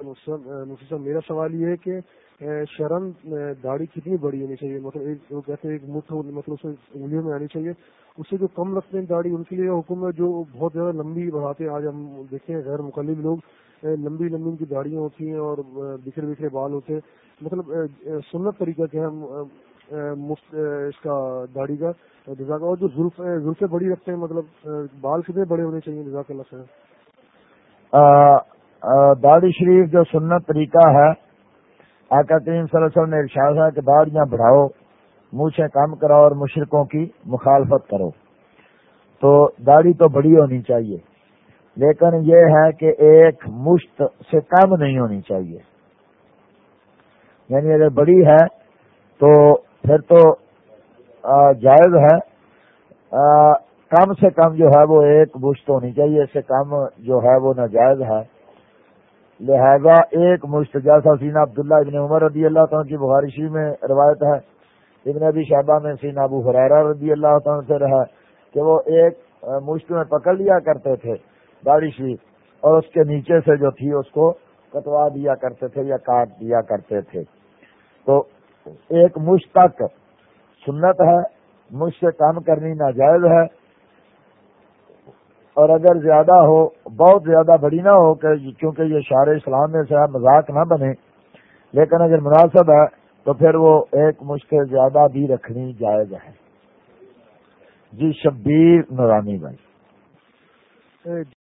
مفتی صاحب میرا سوال یہ ہے کہ شرم داڑھی کتنی بڑی ہونی چاہیے؟ مطلب ایک، وہ کہتے ہیں ایک مٹھ مطلب انگلیوں میں آنی چاہیے۔ اس سے جو کم رکھتے ہیں داڑھی، ان کے لیے حکم ہے جو بہت زیادہ لمبی بڑھاتے ہیں۔ آج ہم دیکھتے ہیں غیر مقلب لوگ لمبی لمبی ان کی داڑیاں ہوتی ہیں اور بکھرے بکھرے بال ہوتے ہیں۔ مطلب سنت طریقہ کیا ہے مفت اس کا داڑھی کا جزاک۔ اور جو زلف زلفیں بڑی رکھتے ہیں مطلب بال کتنے بڑے ہونے چاہیے جزاک اللہ خیر؟ داڑھی شریف جو سنت طریقہ ہے، آقا کریم صلی اللہ علیہ وسلم نے ارشاد ہے کہ داڑیاں بڑھاؤ مونچھیں کم کراؤ اور مشرقوں کی مخالفت کرو۔ تو داڑھی تو بڑی ہونی چاہیے، لیکن یہ ہے کہ ایک مشت سے کم نہیں ہونی چاہیے۔ یعنی اگر بڑی ہے تو پھر تو جائز ہے۔ کم سے کم جو ہے وہ ایک مشت ہونی چاہیے، اس سے کم جو ہے وہ ناجائز ہے۔ لہذا ایک مشت جیسا سینا عبداللہ ابن عمر رضی اللہ تعالیٰ کی بخارشی میں روایت ہے۔ ابن ابی شہبہ میں سینا ابو حرارہ رضی اللہ تعالیٰ سے رہا کہ وہ ایک مشت میں پکڑ لیا کرتے تھے داڑھی شریف اور اس کے نیچے سے جو تھی اس کو کٹوا دیا کرتے تھے یا کاٹ دیا کرتے تھے۔ تو ایک مشت تک سنت ہے مجھ سے کام کرنی ناجائز ہے۔ اور اگر زیادہ ہو، بہت زیادہ بڑی نہ ہو، کہ کیونکہ یہ شار اسلام میں سے مذاق نہ بنے، لیکن اگر مناسب ہے، تو پھر وہ ایک مشکل زیادہ بھی رکھنی جائز ہے۔ جی شبیر نورانی بھائی۔